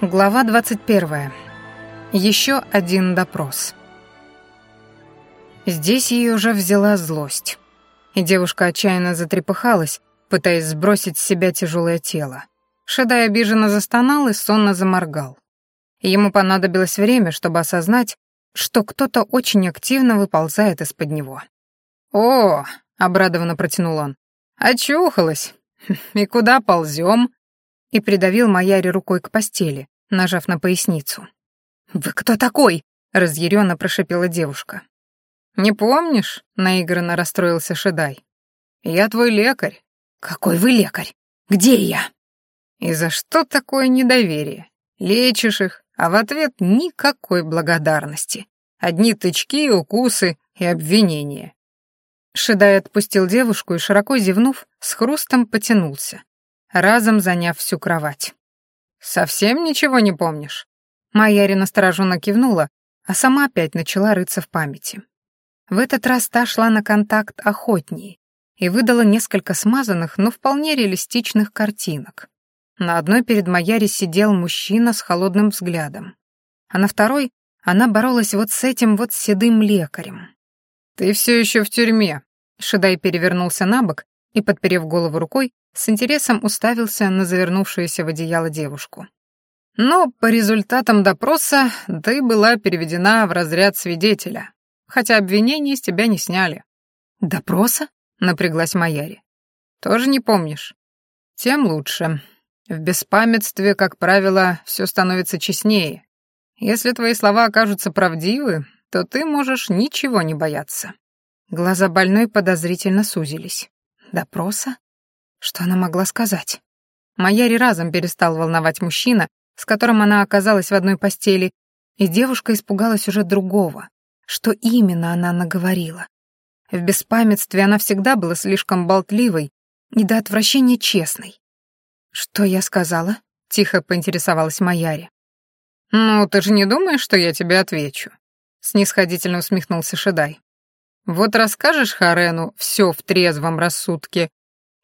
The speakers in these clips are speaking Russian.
Глава 21. Еще один допрос. Здесь ее уже взяла злость. И девушка отчаянно затрепыхалась, пытаясь сбросить с себя тяжелое тело. Шедай обиженно застонал и сонно заморгал. Ему понадобилось время, чтобы осознать, что кто-то очень активно выползает из-под него. «О!» — обрадованно протянул он. «Очухалась! И куда ползем?» И придавил Маяри рукой к постели, нажав на поясницу. «Вы кто такой?» — разъяренно прошипела девушка. «Не помнишь?» — наигранно расстроился Шедай. «Я твой лекарь». «Какой вы лекарь? Где я?» «И за что такое недоверие? Лечишь их, а в ответ никакой благодарности. Одни тычки, укусы и обвинения». Шедай отпустил девушку и, широко зевнув, с хрустом потянулся разом заняв всю кровать. «Совсем ничего не помнишь?» Майяри настороженно кивнула, а сама опять начала рыться в памяти. В этот раз та шла на контакт охотнее и выдала несколько смазанных, но вполне реалистичных картинок. На одной перед Майяри сидел мужчина с холодным взглядом, а на второй она боролась вот с этим вот седым лекарем. «Ты все еще в тюрьме», — Шедай перевернулся на бок и, подперев голову рукой, с интересом уставился на завернувшуюся в одеяло девушку. «Но по результатам допроса ты была переведена в разряд свидетеля, хотя обвинения с тебя не сняли». «Допроса?» — напряглась Маяри. «Тоже не помнишь?» «Тем лучше. В беспамятстве, как правило, все становится честнее. Если твои слова окажутся правдивы, то ты можешь ничего не бояться». Глаза больной подозрительно сузились. «Допроса? Что она могла сказать? Маяри разом перестал волновать мужчина, с которым она оказалась в одной постели, и девушка испугалась уже другого. Что именно она наговорила? В беспамятстве она всегда была слишком болтливой и до отвращения честной. «Что я сказала?» — тихо поинтересовалась Маяри. «Ну, ты же не думаешь, что я тебе отвечу?» — снисходительно усмехнулся Шедай. «Вот расскажешь Харену все в трезвом рассудке,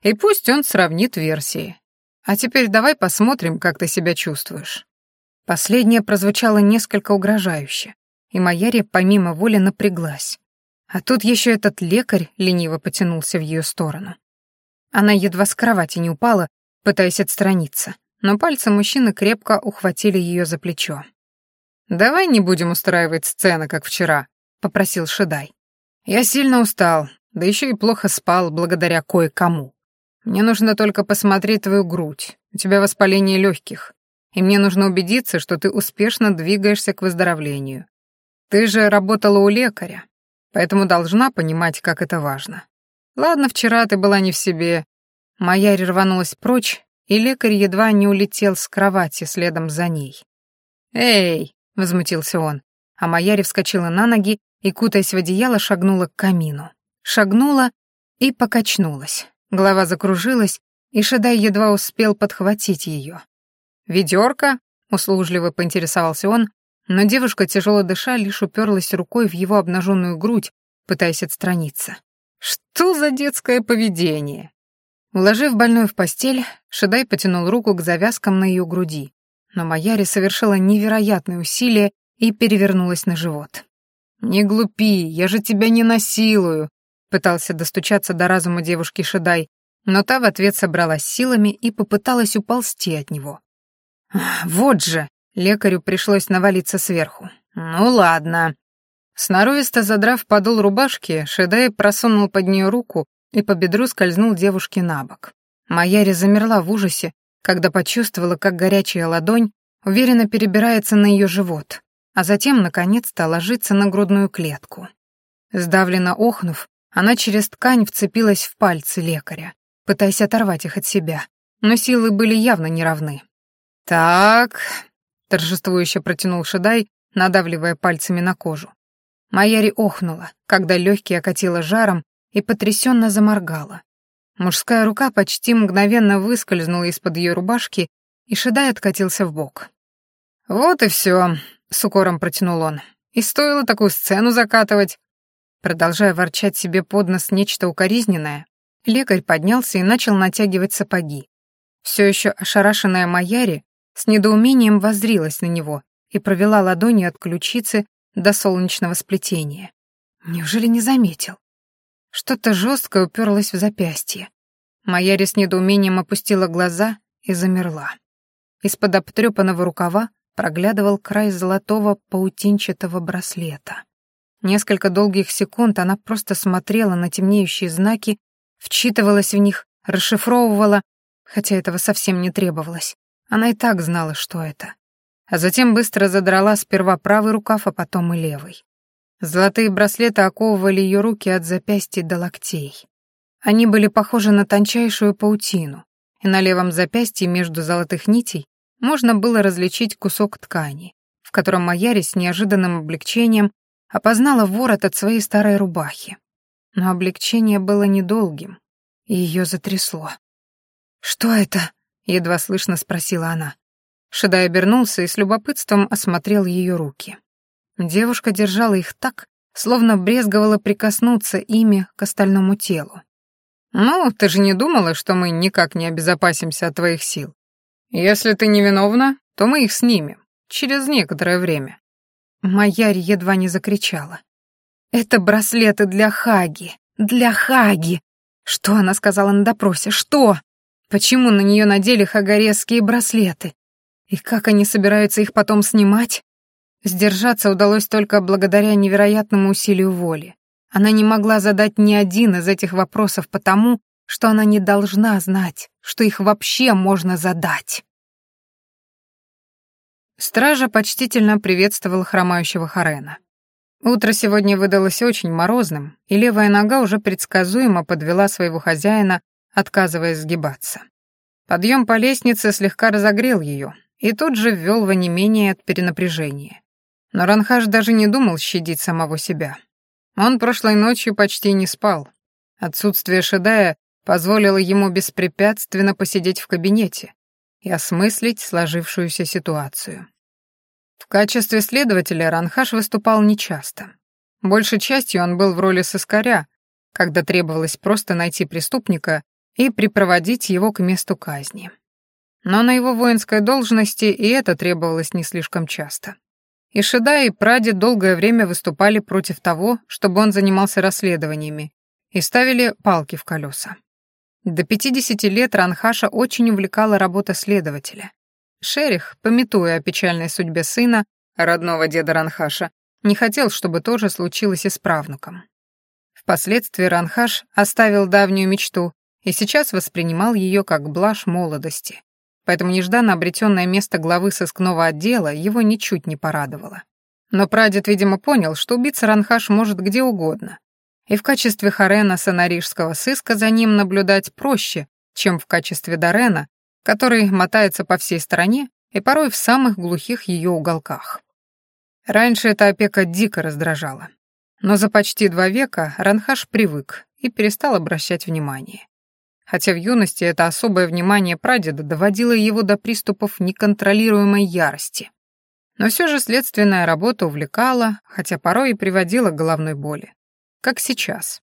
и пусть он сравнит версии. А теперь давай посмотрим, как ты себя чувствуешь». Последнее прозвучало несколько угрожающе, и Майяри помимо воли напряглась. А тут еще этот лекарь лениво потянулся в ее сторону. Она едва с кровати не упала, пытаясь отстраниться, но пальцы мужчины крепко ухватили ее за плечо. «Давай не будем устраивать сцены, как вчера», — попросил Шедай. «Я сильно устал, да еще и плохо спал благодаря кое-кому. Мне нужно только посмотреть твою грудь. У тебя воспаление легких. И мне нужно убедиться, что ты успешно двигаешься к выздоровлению. Ты же работала у лекаря, поэтому должна понимать, как это важно. Ладно, вчера ты была не в себе. Моя рванулась прочь, и лекарь едва не улетел с кровати следом за ней. «Эй!» — возмутился он, а Маяри вскочила на ноги и, кутаясь в одеяло, шагнула к камину. Шагнула и покачнулась. Голова закружилась, и Шедай едва успел подхватить ее. «Ведерко?» — услужливо поинтересовался он, но девушка, тяжело дыша, лишь уперлась рукой в его обнаженную грудь, пытаясь отстраниться. «Что за детское поведение?» Уложив больную в постель, Шедай потянул руку к завязкам на ее груди, но Маяри совершила невероятные усилия и перевернулась на живот. «Не глупи, я же тебя не насилую», Пытался достучаться до разума девушки Шедай, но та в ответ собралась силами и попыталась уползти от него. «Вот же!» — лекарю пришлось навалиться сверху. «Ну ладно». Сноровисто задрав подол рубашки, Шедай просунул под нее руку и по бедру скользнул девушке на бок. Маяри замерла в ужасе, когда почувствовала, как горячая ладонь уверенно перебирается на ее живот, а затем, наконец-то, ложится на грудную клетку. Сдавленно охнув, она через ткань вцепилась в пальцы лекаря, пытаясь оторвать их от себя, но силы были явно неравны. «Так», — торжествующе протянул Шедай, надавливая пальцами на кожу. Майяри охнула, когда легкие окатило жаром и потрясенно заморгала. Мужская рука почти мгновенно выскользнула из-под ее рубашки, и Шедай откатился в бок. «Вот и все», — с укором протянул он. «И стоило такую сцену закатывать. Продолжая ворчать себе под нос нечто укоризненное, лекарь поднялся и начал натягивать сапоги. Все еще ошарашенная Маяри с недоумением воззрилась на него и провела ладонью от ключицы до солнечного сплетения. Неужели не заметил? Что-то жесткое уперлось в запястье. Майяри с недоумением опустила глаза и замерла. Из-под обтрепанного рукава проглядывал край золотого паутинчатого браслета. Несколько долгих секунд она просто смотрела на темнеющие знаки, вчитывалась в них, расшифровывала, хотя этого совсем не требовалось. Она и так знала, что это. А затем быстро задрала сперва правый рукав, а потом и левый. Золотые браслеты оковывали ее руки от запястья до локтей. Они были похожи на тончайшую паутину, и на левом запястье между золотых нитей можно было различить кусок ткани, в котором Маяри с неожиданным облегчением опознала ворот от своей старой рубахи. Но облегчение было недолгим, и ее затрясло. «Что это?» — едва слышно спросила она. Шедай обернулся и с любопытством осмотрел ее руки. Девушка держала их так, словно брезговала прикоснуться ими к остальному телу. «Ну, ты же не думала, что мы никак не обезопасимся от твоих сил? Если ты невиновна, то мы их снимем. Через некоторое время». Майяри едва не закричала. «Это браслеты для Хаги! Для Хаги!» Что она сказала на допросе? Что? Почему на нее надели хагаресские браслеты? И как они собираются их потом снимать? Сдержаться удалось только благодаря невероятному усилию воли. Она не могла задать ни один из этих вопросов потому, что она не должна знать, что их вообще можно задать. Стража почтительно приветствовал хромающего Харена. Утро сегодня выдалось очень морозным, и левая нога уже предсказуемо подвела своего хозяина, отказываясь сгибаться. Подъем по лестнице слегка разогрел ее и тут же ввел в онемение от перенапряжения. Но Ранхаш даже не думал щадить самого себя. Он прошлой ночью почти не спал. Отсутствие Шедая позволило ему беспрепятственно посидеть в кабинете и осмыслить сложившуюся ситуацию. В качестве следователя Ранхаш выступал нечасто. Большей частью он был в роли соскаря, когда требовалось просто найти преступника и припроводить его к месту казни. Но на его воинской должности и это требовалось не слишком часто. И Шеда, и прадед долгое время выступали против того, чтобы он занимался расследованиями, и ставили палки в колеса. До 50 лет Ранхаша очень увлекала работа следователя. Шерих, пометуя о печальной судьбе сына, родного деда Ранхаша, не хотел, чтобы то же случилось и с правнуком. Впоследствии Ранхаш оставил давнюю мечту и сейчас воспринимал ее как блажь молодости, поэтому нежданно обретенное место главы сыскного отдела его ничуть не порадовало. Но прадед, видимо, понял, что убийца Ранхаш может где угодно, и в качестве Харена сонарижского сыска за ним наблюдать проще, чем в качестве Дарена, который мотается по всей стране и порой в самых глухих ее уголках. Раньше эта опека дико раздражала. Но за почти два века Ранхаш привык и перестал обращать внимание хотя в юности это особое внимание прадеда доводило его до приступов неконтролируемой ярости. Но все же следственная работа увлекала, хотя порой и приводила к головной боли. Как сейчас.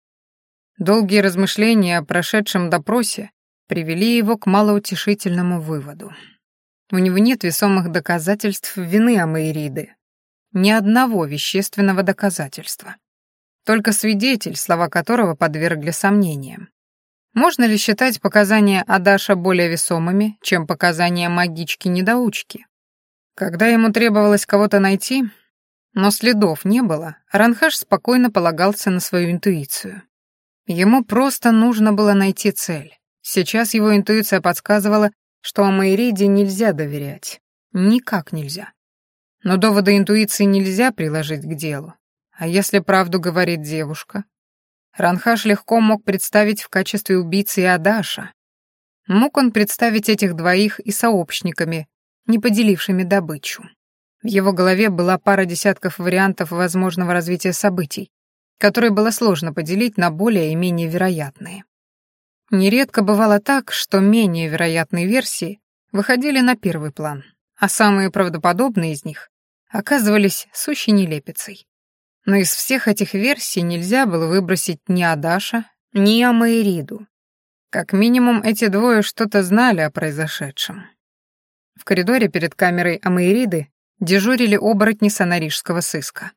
Долгие размышления о прошедшем допросе привели его к малоутешительному выводу. У него нет весомых доказательств вины Амаириды. Ни одного вещественного доказательства. Только свидетель, слова которого подвергли сомнениям. Можно ли считать показания Адаша более весомыми, чем показания магички-недоучки? Когда ему требовалось кого-то найти, но следов не было, Ранхаш спокойно полагался на свою интуицию. Ему просто нужно было найти цель. Сейчас его интуиция подсказывала, что о Майриде нельзя доверять. Никак нельзя. Но доводы интуиции нельзя приложить к делу. А если правду говорит девушка? Ранхаш легко мог представить в качестве убийцы и Адаша. Мог он представить этих двоих и сообщниками, не поделившими добычу. В его голове была пара десятков вариантов возможного развития событий, которые было сложно поделить на более и менее вероятные. Нередко бывало так, что менее вероятные версии выходили на первый план, а самые правдоподобные из них оказывались сущей нелепицей. Но из всех этих версий нельзя было выбросить ни Адаша, ни Амаириду. Как минимум, эти двое что-то знали о произошедшем. В коридоре перед камерой Амаириды дежурили оборотни санарижского сыска.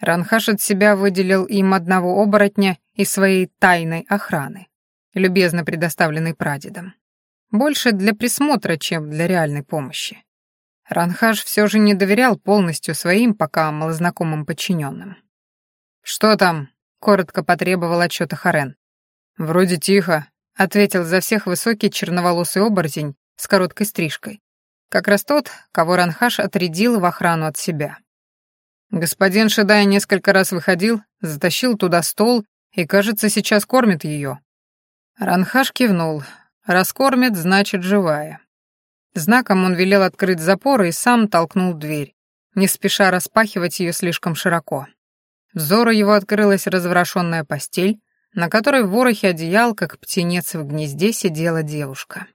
Ранхаш от себя выделил им одного оборотня из своей тайной охраны, любезно предоставленной прадедом. Больше для присмотра, чем для реальной помощи. Ранхаш все же не доверял полностью своим пока малознакомым подчиненным. «Что там?» — коротко потребовал отчета Харен. «Вроде тихо», — ответил за всех высокий черноволосый оборотень с короткой стрижкой. Как раз тот, кого Ранхаш отрядил в охрану от себя. Господин Шедай несколько раз выходил, затащил туда стол и, кажется, сейчас кормит ее. Ранхаш кивнул. Раскормит, значит, живая. Знаком он велел открыть запор и сам толкнул дверь, не спеша распахивать ее слишком широко. Взору его открылась разворошенная постель, на которой в ворохе одеял, как птенец в гнезде, сидела девушка.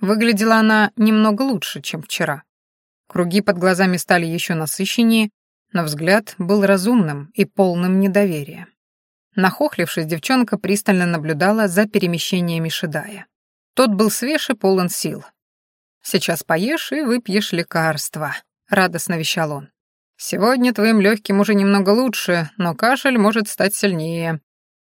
Выглядела она немного лучше, чем вчера. Круги под глазами стали еще насыщеннее, но взгляд был разумным и полным недоверия. Нахохлившись, девчонка пристально наблюдала за перемещениями Шидая. Тот был свеж и полон сил. «Сейчас поешь и выпьешь лекарства», — радостно вещал он. «Сегодня твоим легким уже немного лучше, но кашель может стать сильнее.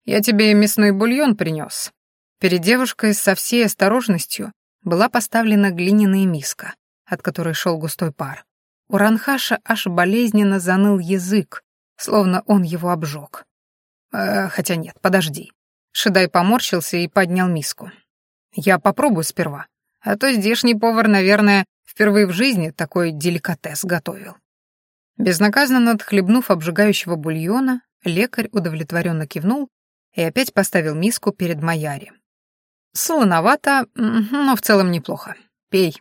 Я тебе мясной бульон принес». Перед девушкой со всей осторожностью была поставлена глиняная миска, от которой шел густой пар. У Ранхаша аж болезненно заныл язык, словно он его обжег. Э, хотя нет, подожди. Шидай поморщился и поднял миску. Я попробую сперва, а то здешний повар, наверное, впервые в жизни такой деликатес готовил. Безнаказанно отхлебнув обжигающего бульона, лекарь удовлетворенно кивнул и опять поставил миску перед Маяри. Солоновато, но в целом неплохо. Пей.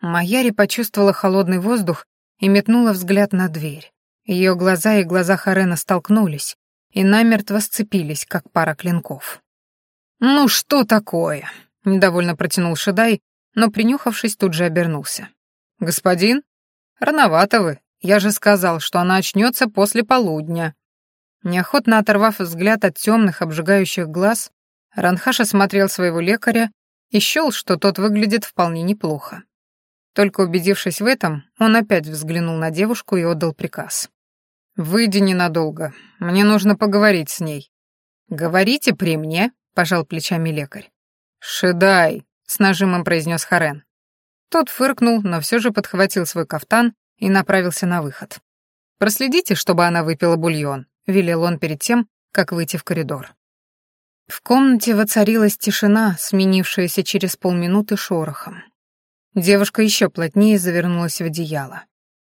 Маяри почувствовала холодный воздух и метнула взгляд на дверь. Ее глаза и глаза Харена столкнулись и намертво сцепились, как пара клинков. «Ну что такое?» — недовольно протянул Шедай, но, принюхавшись, тут же обернулся. «Господин? Рановато вы. Я же сказал, что она очнется после полудня». Неохотно оторвав взгляд от темных, обжигающих глаз, Ранхаш осмотрел своего лекаря и счел, что тот выглядит вполне неплохо. Только убедившись в этом, он опять взглянул на девушку и отдал приказ. «Выйди ненадолго. Мне нужно поговорить с ней». «Говорите при мне», — пожал плечами лекарь. «Шедай», — с нажимом произнес Харен. Тот фыркнул, но все же подхватил свой кафтан и направился на выход. «Проследите, чтобы она выпила бульон», — велел он перед тем, как выйти в коридор. В комнате воцарилась тишина, сменившаяся через полминуты шорохом. Девушка еще плотнее завернулась в одеяло.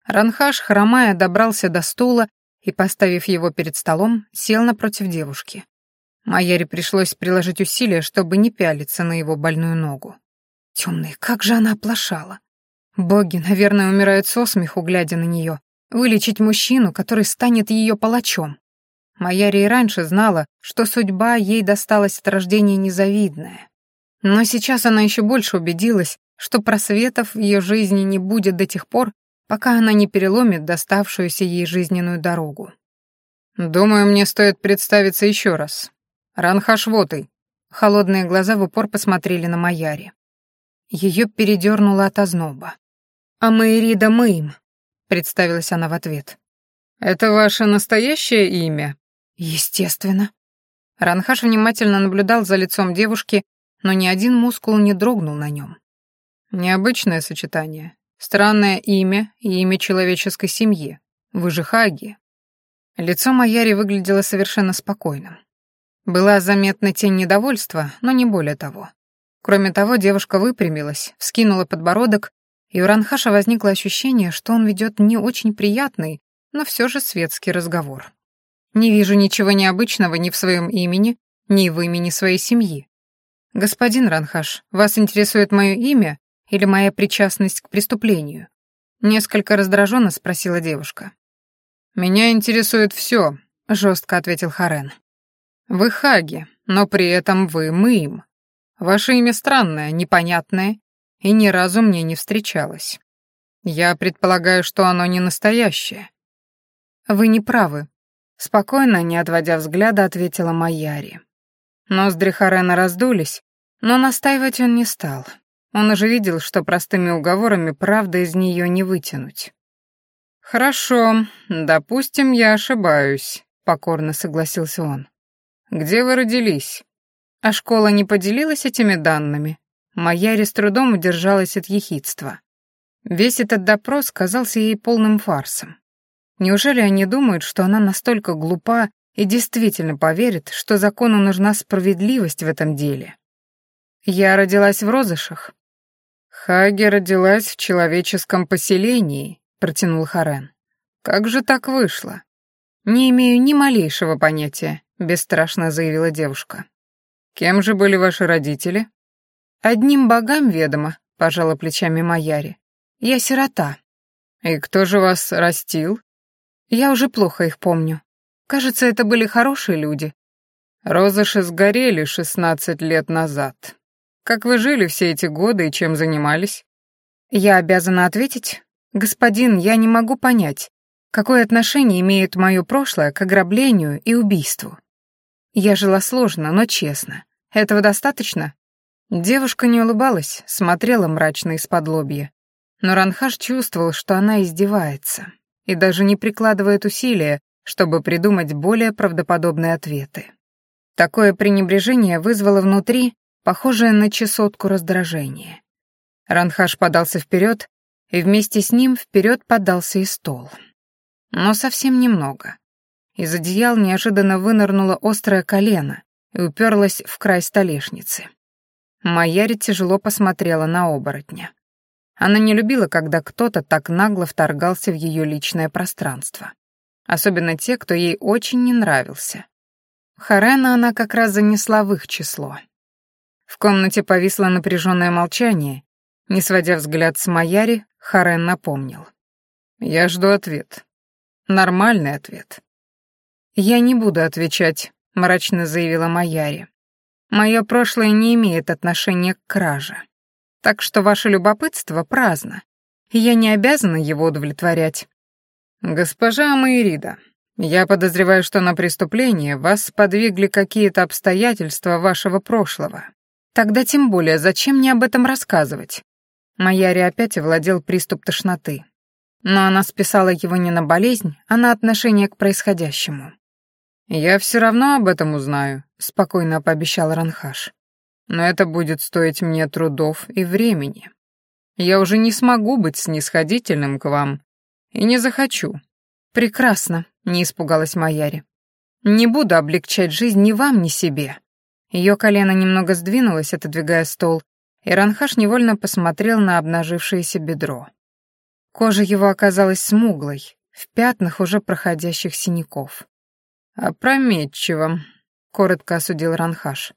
Ранхаш, хромая, добрался до стула и, поставив его перед столом, сел напротив девушки. Майяре пришлось приложить усилия, чтобы не пялиться на его больную ногу. Темный, как же она оплошала. Боги, наверное, умирают со смеху, глядя на нее. Вылечить мужчину, который станет ее палачом. Майяри и раньше знала, что судьба ей досталась от рождения незавидная. Но сейчас она еще больше убедилась, что просветов в ее жизни не будет до тех пор, пока она не переломит доставшуюся ей жизненную дорогу. «Думаю, мне стоит представиться еще раз. Ранхаш Вотой». Холодные глаза в упор посмотрели на Маяри. Ее передернуло от озноба. «А Майрида Мэйм», — представилась она в ответ. «Это ваше настоящее имя?» «Естественно». Ранхаш внимательно наблюдал за лицом девушки, но ни один мускул не дрогнул на нем. Необычное сочетание. Странное имя и имя человеческой семьи. Вы же Хаги. Лицо Маяри выглядело совершенно спокойным. Была заметна тень недовольства, но не более того. Кроме того, девушка выпрямилась, вскинула подбородок, и у Ранхаша возникло ощущение, что он ведет не очень приятный, но все же светский разговор. «Не вижу ничего необычного ни в своем имени, ни в имени своей семьи. Господин Ранхаш, вас интересует мое имя или моя причастность к преступлению?» Несколько раздраженно спросила девушка. «Меня интересует все», — жестко ответил Харен. «Вы Хаги, но при этом вы Мыим. Ваше имя странное, непонятное и ни разу мне не встречалось. Я предполагаю, что оно не настоящее». «Вы не правы», — спокойно, не отводя взгляда, ответила Майяри. Ноздри Харена раздулись, но настаивать он не стал. Он уже видел, что простыми уговорами правда из нее не вытянуть. «Хорошо, допустим, я ошибаюсь», — покорно согласился он. «Где вы родились?» А школа не поделилась этими данными. Майяри с трудом удержалась от ехидства. Весь этот допрос казался ей полным фарсом. Неужели они думают, что она настолько глупа и действительно поверит, что закону нужна справедливость в этом деле? Я родилась в розышах. Хаги родилась в человеческом поселении, протянул Харен. Как же так вышло? Не имею ни малейшего понятия, бесстрашно заявила девушка. Кем же были ваши родители? Одним богам ведомо, пожала плечами Маяри. Я сирота. И кто же вас растил? Я уже плохо их помню. Кажется, это были хорошие люди. Розыши сгорели шестнадцать лет назад. Как вы жили все эти годы и чем занимались? Я обязана ответить. Господин, я не могу понять, какое отношение имеет мое прошлое к ограблению и убийству. Я жила сложно, но честно. Этого достаточно? Девушка не улыбалась, смотрела мрачно из-под лобья. Но Ранхаш чувствовал, что она издевается, и даже не прикладывает усилия, чтобы придумать более правдоподобные ответы. Такое пренебрежение вызвало внутри похожее на чесотку раздражение. Ранхаш подался вперед, и вместе с ним вперед подался и стол. Но совсем немного. Из одеял неожиданно вынырнуло острое колено и уперлось в край столешницы. Майяри тяжело посмотрела на оборотня. Она не любила, когда кто-то так нагло вторгался в ее личное пространство. Особенно те, кто ей очень не нравился. Харена она как раз занесла в их число. В комнате повисло напряженное молчание. Не сводя взгляд с Маяри, Харен напомнил. «Я жду ответ. Нормальный ответ». «Я не буду отвечать», — мрачно заявила Маяри. «Мое прошлое не имеет отношения к краже. Так что ваше любопытство праздно, и я не обязана его удовлетворять». «Госпожа Майрида, я подозреваю, что на преступление вас подвигли какие-то обстоятельства вашего прошлого. Тогда тем более, зачем мне об этом рассказывать? Маяри опять овладел приступ тошноты. Но она списала его не на болезнь, а на отношение к происходящему. «Я все равно об этом узнаю», — спокойно пообещал Ранхаш. «Но это будет стоить мне трудов и времени. Я уже не смогу быть снисходительным к вам и не захочу». «Прекрасно», — не испугалась Маяри. «Не буду облегчать жизнь ни вам, ни себе. Ее колено немного сдвинулось, отодвигая стол, и Ранхаш невольно посмотрел на обнажившееся бедро. Кожа его оказалась смуглой, в пятнах уже проходящих синяков. «Опрометчиво», — коротко осудил Ранхаш.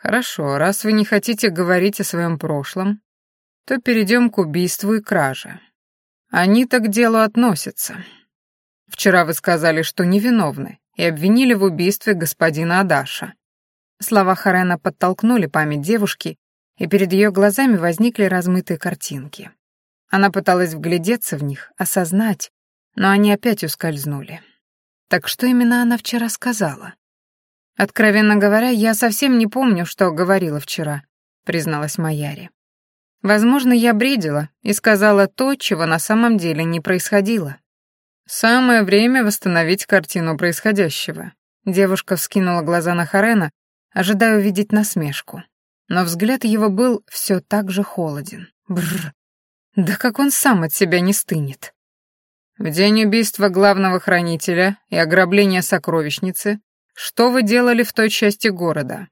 «Хорошо, раз вы не хотите говорить о своем прошлом, то перейдем к убийству и краже. Они-то к делу относятся. Вчера вы сказали, что невиновны, и обвинили в убийстве господина Адаша. Слова Харена подтолкнули память девушки, и перед ее глазами возникли размытые картинки. Она пыталась вглядеться в них, осознать, но они опять ускользнули. Так что именно она вчера сказала? Откровенно говоря, я совсем не помню, что говорила вчера, призналась Маяри. Возможно, я бредила и сказала то, чего на самом деле не происходило. Самое время восстановить картину происходящего. Девушка вскинула глаза на Харена, ожидая увидеть насмешку. Но взгляд его был все так же холоден. Бррр. Да как он сам от себя не стынет. В день убийства главного хранителя и ограбления сокровищницы что вы делали в той части города?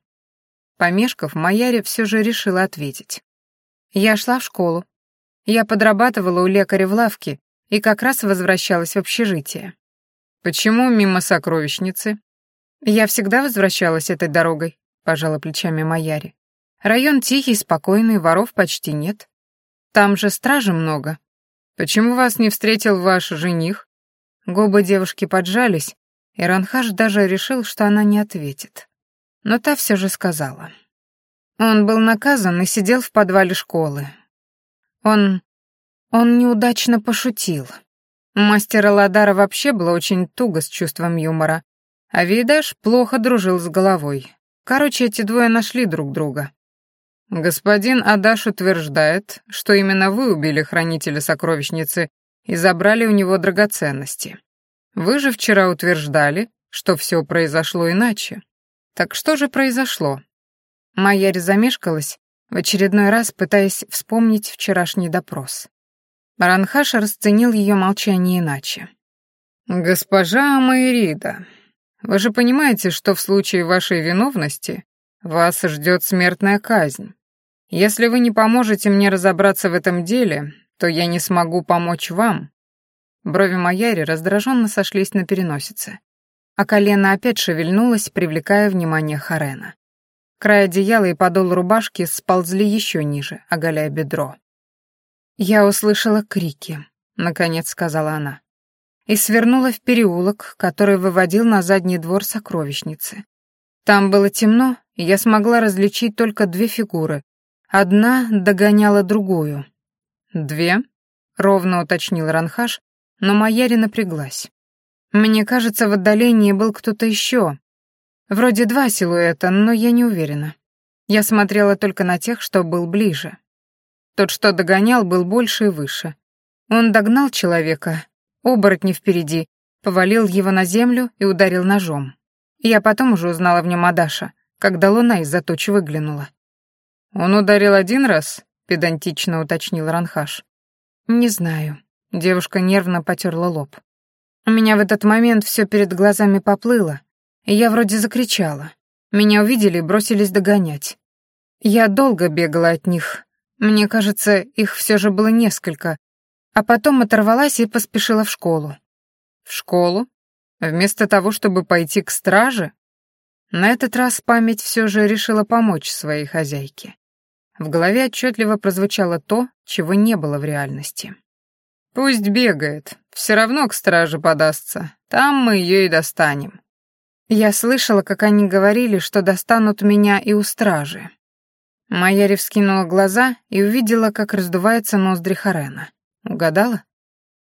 Помешков, Маяре все же решила ответить. Я шла в школу. Я подрабатывала у лекаря в лавке и как раз возвращалась в общежитие. Почему мимо сокровищницы? «Я всегда возвращалась этой дорогой», — пожала плечами Маяри. «Район тихий, спокойный, воров почти нет. Там же стражи много. Почему вас не встретил ваш жених?» Губы девушки поджались, и Ранхаш даже решил, что она не ответит. Но та все же сказала. Он был наказан и сидел в подвале школы. Он... он неудачно пошутил. У мастера Ладара вообще было очень туго с чувством юмора, а Видаш плохо дружил с головой. Короче, эти двое нашли друг друга. Господин Адаш утверждает, что именно вы убили хранителя сокровищницы и забрали у него драгоценности. Вы же вчера утверждали, что все произошло иначе. Так что же произошло? Майяри замешкалась, в очередной раз пытаясь вспомнить вчерашний допрос. Ранхаш расценил ее молчание иначе. «Госпожа Майрида, вы же понимаете, что в случае вашей виновности вас ждет смертная казнь. Если вы не поможете мне разобраться в этом деле, то я не смогу помочь вам». Брови Майяри раздраженно сошлись на переносице, а колено опять шевельнулось, привлекая внимание Харена. Край одеяла и подол рубашки сползли еще ниже, оголяя бедро. «Я услышала крики», — наконец сказала она, и свернула в переулок, который выводил на задний двор сокровищницы. Там было темно, и я смогла различить только две фигуры. Одна догоняла другую. «Две?» — ровно уточнил Ранхаш, но Майяри напряглась. Мне кажется, в отдалении был кто-то еще. Вроде два силуэта, но я не уверена. Я смотрела только на тех, что был ближе. Тот, что догонял, был больше и выше. Он догнал человека, оборотни впереди, повалил его на землю и ударил ножом. Я потом уже узнала в нем Адаша, когда луна из-за тучи выглянула. «Он ударил один раз?» — педантично уточнил Ранхаш. «Не знаю». Девушка нервно потерла лоб. У меня в этот момент все перед глазами поплыло, и я вроде закричала. Меня увидели и бросились догонять. Я долго бегала от них. Мне кажется, их все же было несколько. А потом оторвалась и поспешила в школу. В школу? Вместо того, чтобы пойти к страже? На этот раз память все же решила помочь своей хозяйке. В голове отчетливо прозвучало то, чего не было в реальности. Пусть бегает, все равно к страже подастся. Там мы ее и достанем. Я слышала, как они говорили, что достанут меня и у стражи. Майяри вскинула глаза и увидела, как раздувается ноздри Харена. Угадала?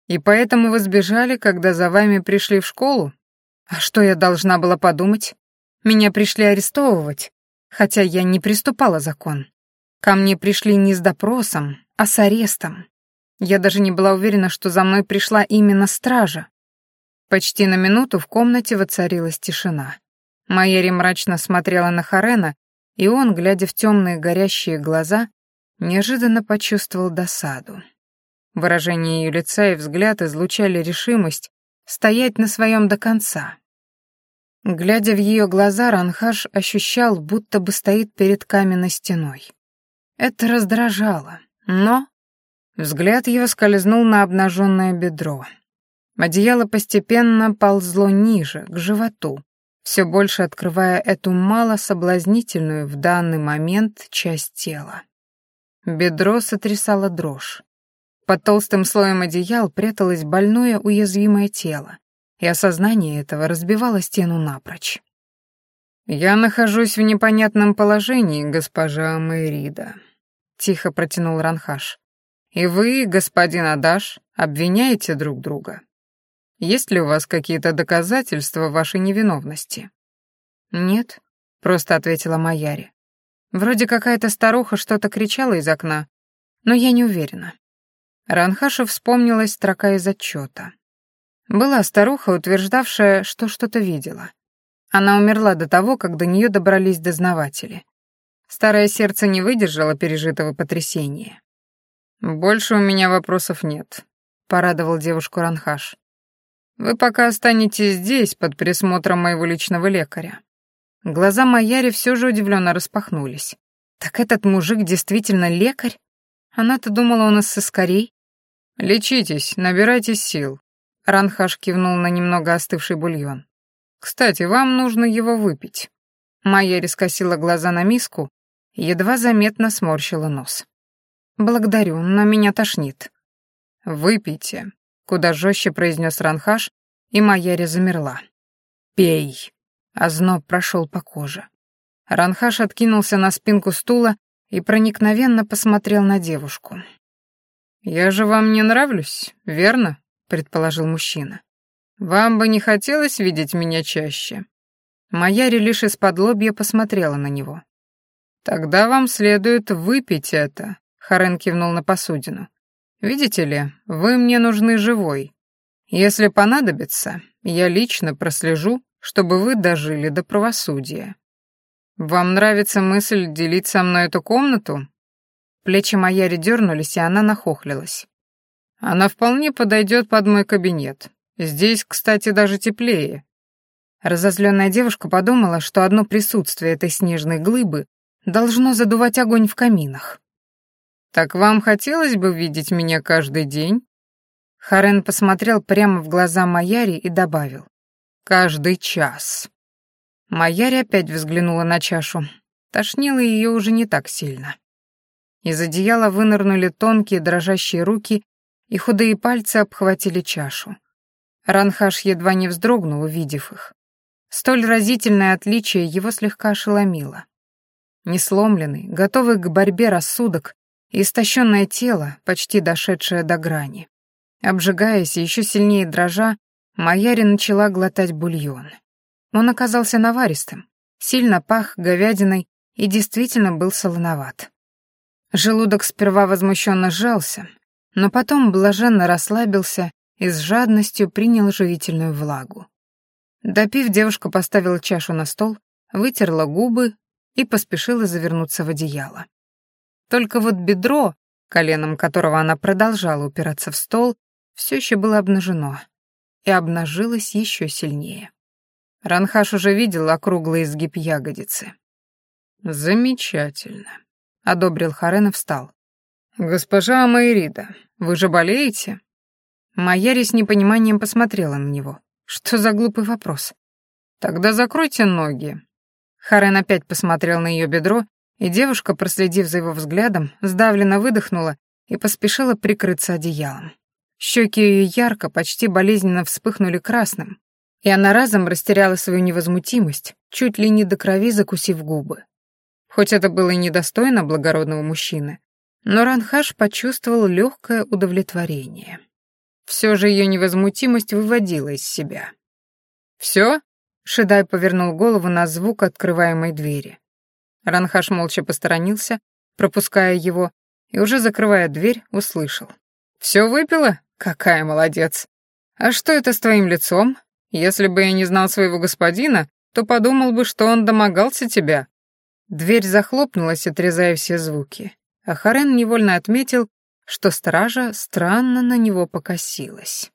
И поэтому вы сбежали, когда за вами пришли в школу? А что я должна была подумать? Меня пришли арестовывать, хотя я не приступала закон. Ко мне пришли не с допросом, а с арестом. Я даже не была уверена, что за мной пришла именно стража. Почти на минуту в комнате воцарилась тишина. Майери мрачно смотрела на Харена, и он, глядя в темные горящие глаза, неожиданно почувствовал досаду. Выражение ее лица и взгляд излучали решимость стоять на своем до конца. Глядя в ее глаза, Ранхаш ощущал, будто бы стоит перед каменной стеной. Это раздражало, но Взгляд его скользнул на обнаженное бедро. Одеяло постепенно ползло ниже, к животу, все больше открывая эту мало соблазнительную в данный момент часть тела. Бедро сотрясало дрожь. Под толстым слоем одеял пряталось больное уязвимое тело, и осознание этого разбивало стену напрочь. «Я нахожусь в непонятном положении, госпожа Мэрида», — тихо протянул Ранхаш. И вы, господин Адаш, обвиняете друг друга. Есть ли у вас какие-то доказательства вашей невиновности? Нет, просто ответила Маяри. Вроде какая-то старуха что-то кричала из окна, но я не уверена. Ранхашу вспомнилась строка из отчета. Была старуха, утверждавшая, что что-то видела. Она умерла до того, как до нее добрались дознаватели. Старое сердце не выдержало пережитого потрясения. «Больше у меня вопросов нет», — порадовал девушку Ранхаш. «Вы пока останетесь здесь под присмотром моего личного лекаря». Глаза Маяри все же удивленно распахнулись. «Так этот мужик действительно лекарь? Она-то думала, он из соскорей». «Лечитесь, набирайтесь сил», — Ранхаш кивнул на немного остывший бульон. «Кстати, вам нужно его выпить». Майя скосила глаза на миску едва заметно сморщила нос. «Благодарю, но меня тошнит». «Выпейте», — куда жестче произнес Ранхаш, и Майяри замерла. «Пей», — озноб прошел по коже. Ранхаш откинулся на спинку стула и проникновенно посмотрел на девушку. «Я же вам не нравлюсь, верно?» — предположил мужчина. «Вам бы не хотелось видеть меня чаще?» Майяри лишь из-под лобья посмотрела на него. Тогда вам следует выпить это, Харен кивнул на посудину. Видите ли, вы мне нужны живой. Если понадобится, я лично прослежу, чтобы вы дожили до правосудия. Вам нравится мысль делить со мной эту комнату? Плечи Маяри дернулись, и она нахохлилась. Она вполне подойдет под мой кабинет. Здесь, кстати, даже теплее. Разозленная девушка подумала, что одно присутствие этой снежной глыбы должно задувать огонь в каминах. «Так вам хотелось бы видеть меня каждый день?» Харен посмотрел прямо в глаза Маяри и добавил. «Каждый час». Маяри опять взглянула на чашу. Тошнило ее уже не так сильно. Из одеяла вынырнули тонкие дрожащие руки, и худые пальцы обхватили чашу. Ранхаш едва не вздрогнул, увидев их. Столь разительное отличие его слегка ошеломило. Несломленный, готовый к борьбе рассудок истощенное тело, почти дошедшее до грани. Обжигаясь и еще сильнее дрожа, Маяри начала глотать бульон. Он оказался наваристым, сильно пах говядиной и действительно был солоноват. Желудок сперва возмущенно сжался, но потом блаженно расслабился и с жадностью принял живительную влагу. Допив, девушка поставила чашу на стол, вытерла губы и поспешила завернуться в одеяло. Только вот бедро, коленом которого она продолжала упираться в стол, все еще было обнажено и обнажилось еще сильнее. Ранхаш уже видел округлый изгиб ягодицы. «Замечательно», — одобрил Харен и встал. «Госпожа Майрида, вы же болеете?» Майяри с непониманием посмотрела на него. Что за глупый вопрос? «Тогда закройте ноги», Харен опять посмотрел на ее бедро, и девушка, проследив за его взглядом, сдавленно выдохнула и поспешила прикрыться одеялом. Щеки ее ярко, почти болезненно вспыхнули красным, и она разом растеряла свою невозмутимость, чуть ли не до крови закусив губы. Хоть это было и недостойно благородного мужчины, но Ранхаш почувствовал легкое удовлетворение. Все же ее невозмутимость выводила из себя. «Все?» Шедай повернул голову на звук открываемой двери. Ранхаш молча посторонился, пропуская его, и уже закрывая дверь, услышал. «Все выпила? Какая молодец! А что это с твоим лицом? Если бы я не знал своего господина, то подумал бы, что он домогался тебя». Дверь захлопнулась, отрезая все звуки, а Харен невольно отметил, что стража странно на него покосилась.